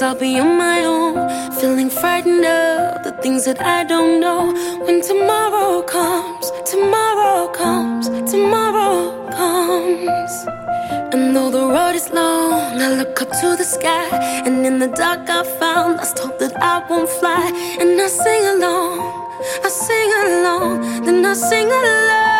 Cause I'll be on my own, feeling frightened of the things that I don't know. When tomorrow comes, tomorrow comes, tomorrow comes. And though the road is long, I look up to the sky. And in the dark, I found lost hope that I won't fly. And I sing along, I sing along, then I sing along.